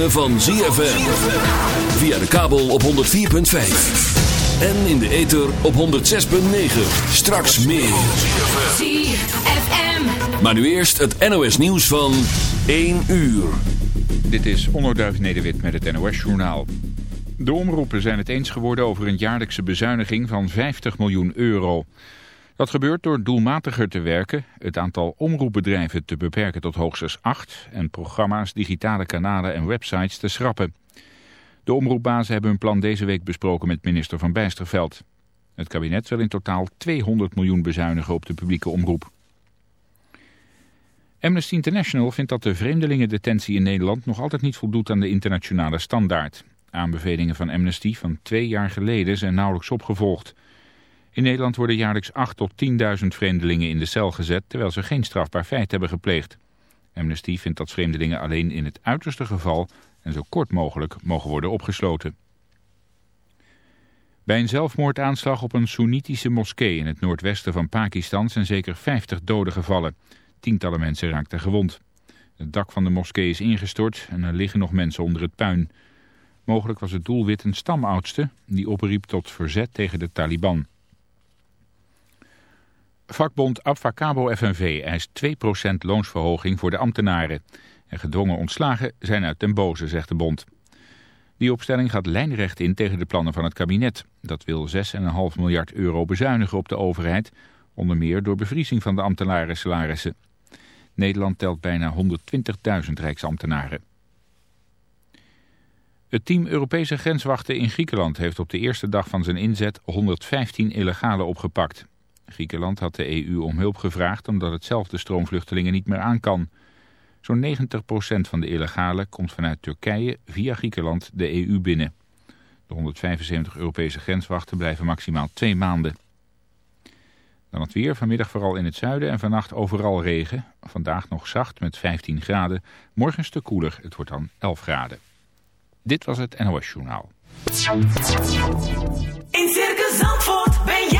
ritme van ZFM. Via de kabel op 104.5. En in de ether op 106.9. Straks meer. ZFM. Maar nu eerst het NOS nieuws van 1 uur. Dit is Onderduif Nederwit met het NOS-journaal. De omroepen zijn het eens geworden over een jaarlijkse bezuiniging van 50 miljoen euro. Dat gebeurt door doelmatiger te werken, het aantal omroepbedrijven te beperken tot hoogstens 8 en programma's, digitale kanalen en websites te schrappen. De omroepbazen hebben hun plan deze week besproken met minister Van Bijsterveld. Het kabinet wil in totaal 200 miljoen bezuinigen op de publieke omroep. Amnesty International vindt dat de vreemdelingendetentie in Nederland nog altijd niet voldoet aan de internationale standaard. Aanbevelingen van Amnesty van twee jaar geleden zijn nauwelijks opgevolgd. In Nederland worden jaarlijks 8 tot 10.000 vreemdelingen in de cel gezet terwijl ze geen strafbaar feit hebben gepleegd. Amnesty vindt dat vreemdelingen alleen in het uiterste geval en zo kort mogelijk mogen worden opgesloten. Bij een zelfmoordaanslag op een Soenitische moskee in het noordwesten van Pakistan zijn zeker 50 doden gevallen. Tientallen mensen raakten gewond. Het dak van de moskee is ingestort en er liggen nog mensen onder het puin. Mogelijk was het doelwit een stamoudste die opriep tot verzet tegen de Taliban. Vakbond Abfacabo FNV eist 2% loonsverhoging voor de ambtenaren. En gedwongen ontslagen zijn uit den boze, zegt de bond. Die opstelling gaat lijnrecht in tegen de plannen van het kabinet. Dat wil 6,5 miljard euro bezuinigen op de overheid, onder meer door bevriezing van de ambtenaren salarissen. Nederland telt bijna 120.000 rijksambtenaren. Het team Europese grenswachten in Griekenland heeft op de eerste dag van zijn inzet 115 illegalen opgepakt. Griekenland had de EU om hulp gevraagd omdat het zelf de stroomvluchtelingen niet meer aan kan. Zo'n 90% van de illegalen komt vanuit Turkije via Griekenland de EU binnen. De 175 Europese grenswachten blijven maximaal twee maanden. Dan het weer, vanmiddag vooral in het zuiden en vannacht overal regen. Vandaag nog zacht met 15 graden. Morgen stuk koeler, het wordt dan 11 graden. Dit was het NOS Journaal. In Circus Zandvoort ben jij.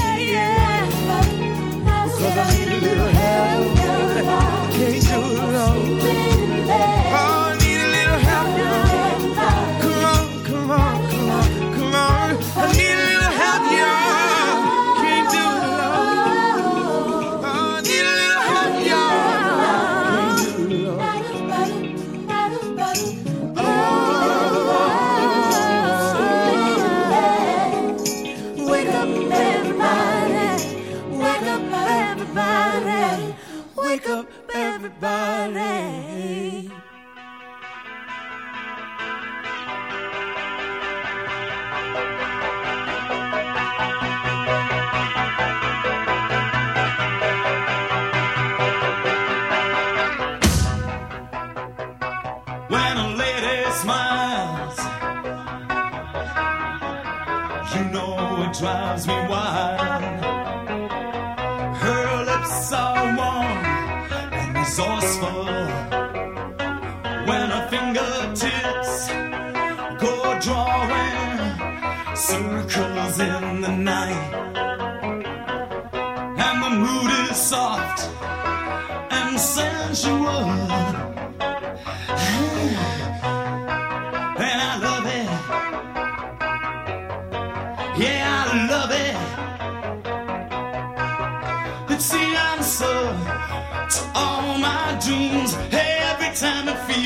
everybody.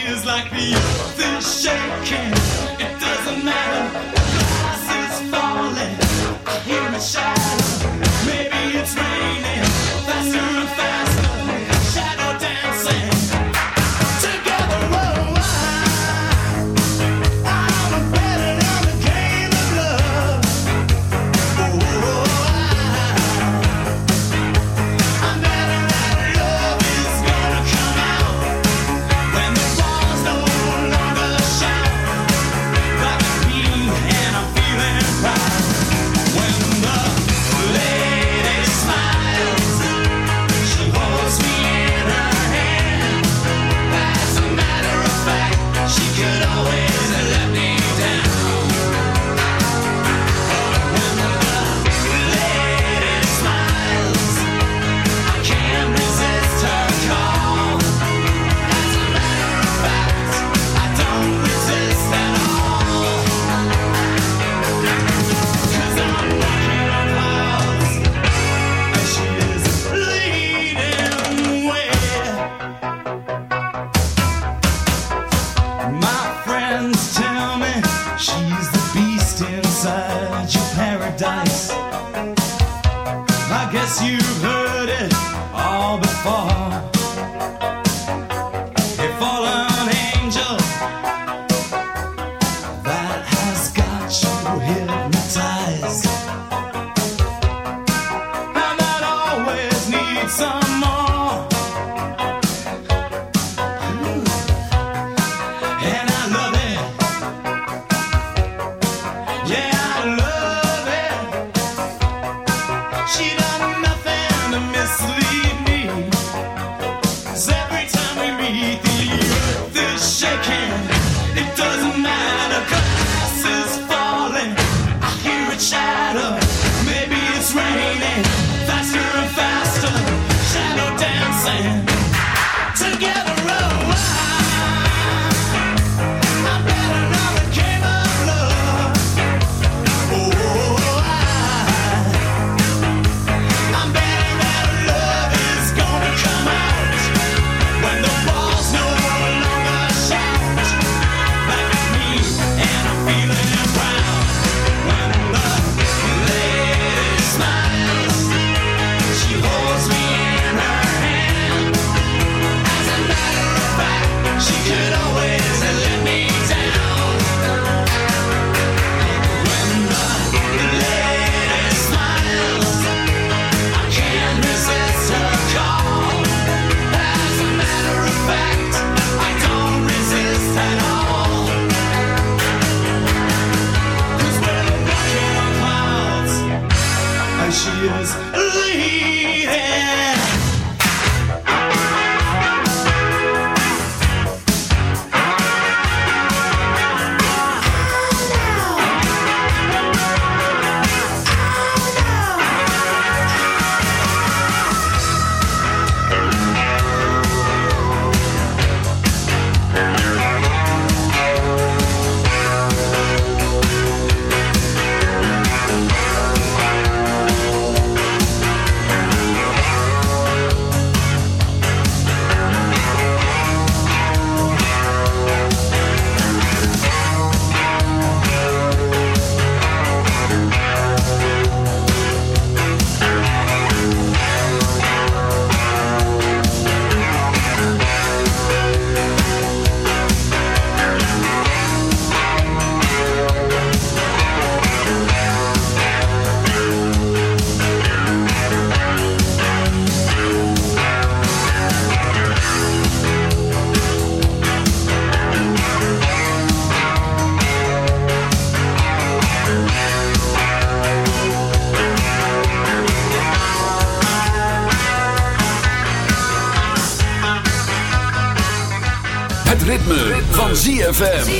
Feels like the earth is shaking, it doesn't matter. Glass is falling. I hear it shatter. ZFM.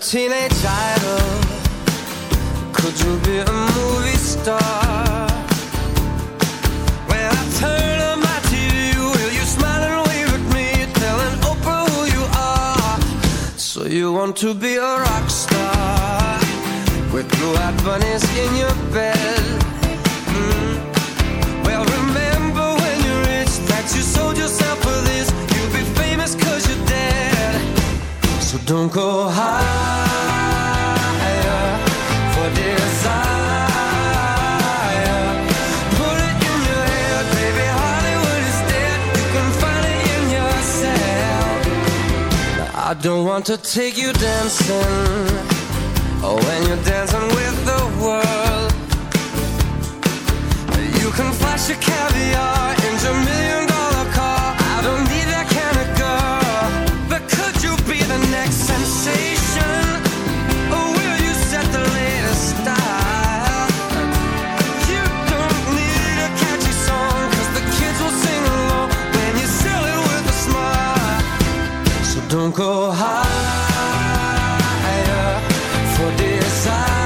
teenage idol? Could you be a movie star? When I turn on my TV, will you smile and wave at me, telling Oprah who you are? So you want to be want to take you dancing. Oh, when you're dancing with the world, you can flash your caviar. go higher for desire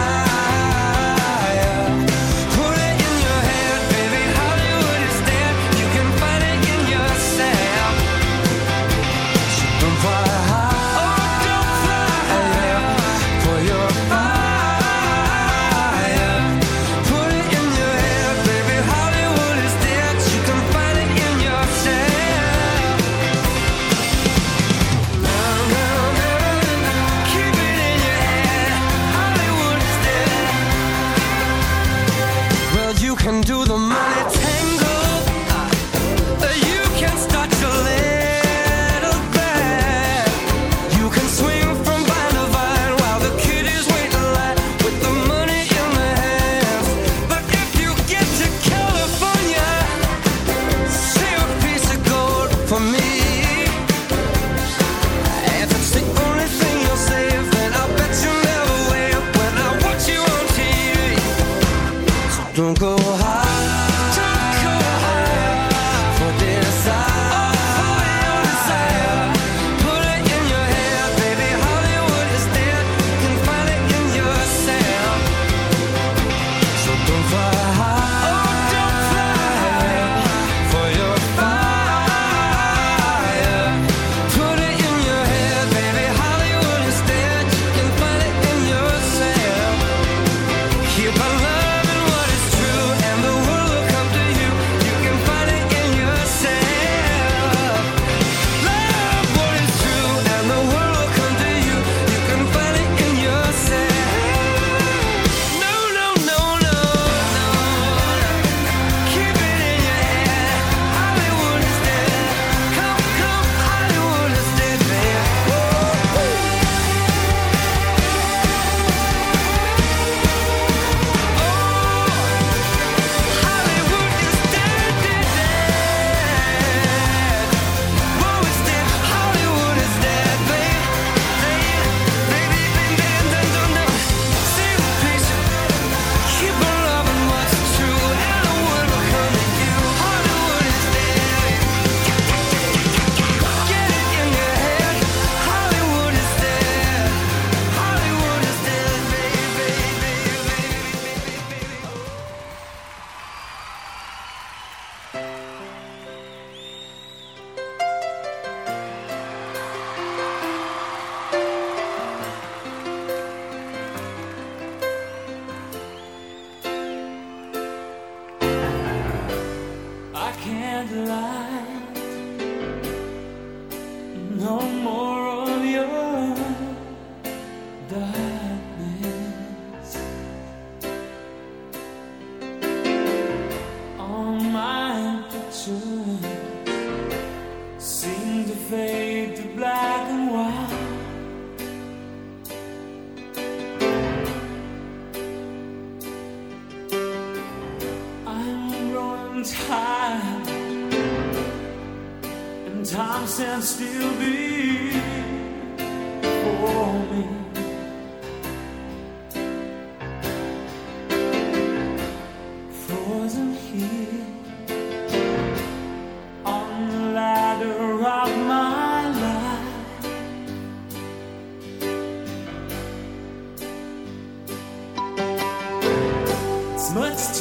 It's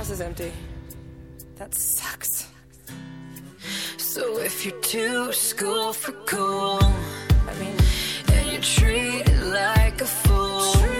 glass is empty. That sucks. So if you're too school for cool, I mean, and you treat it like a fool.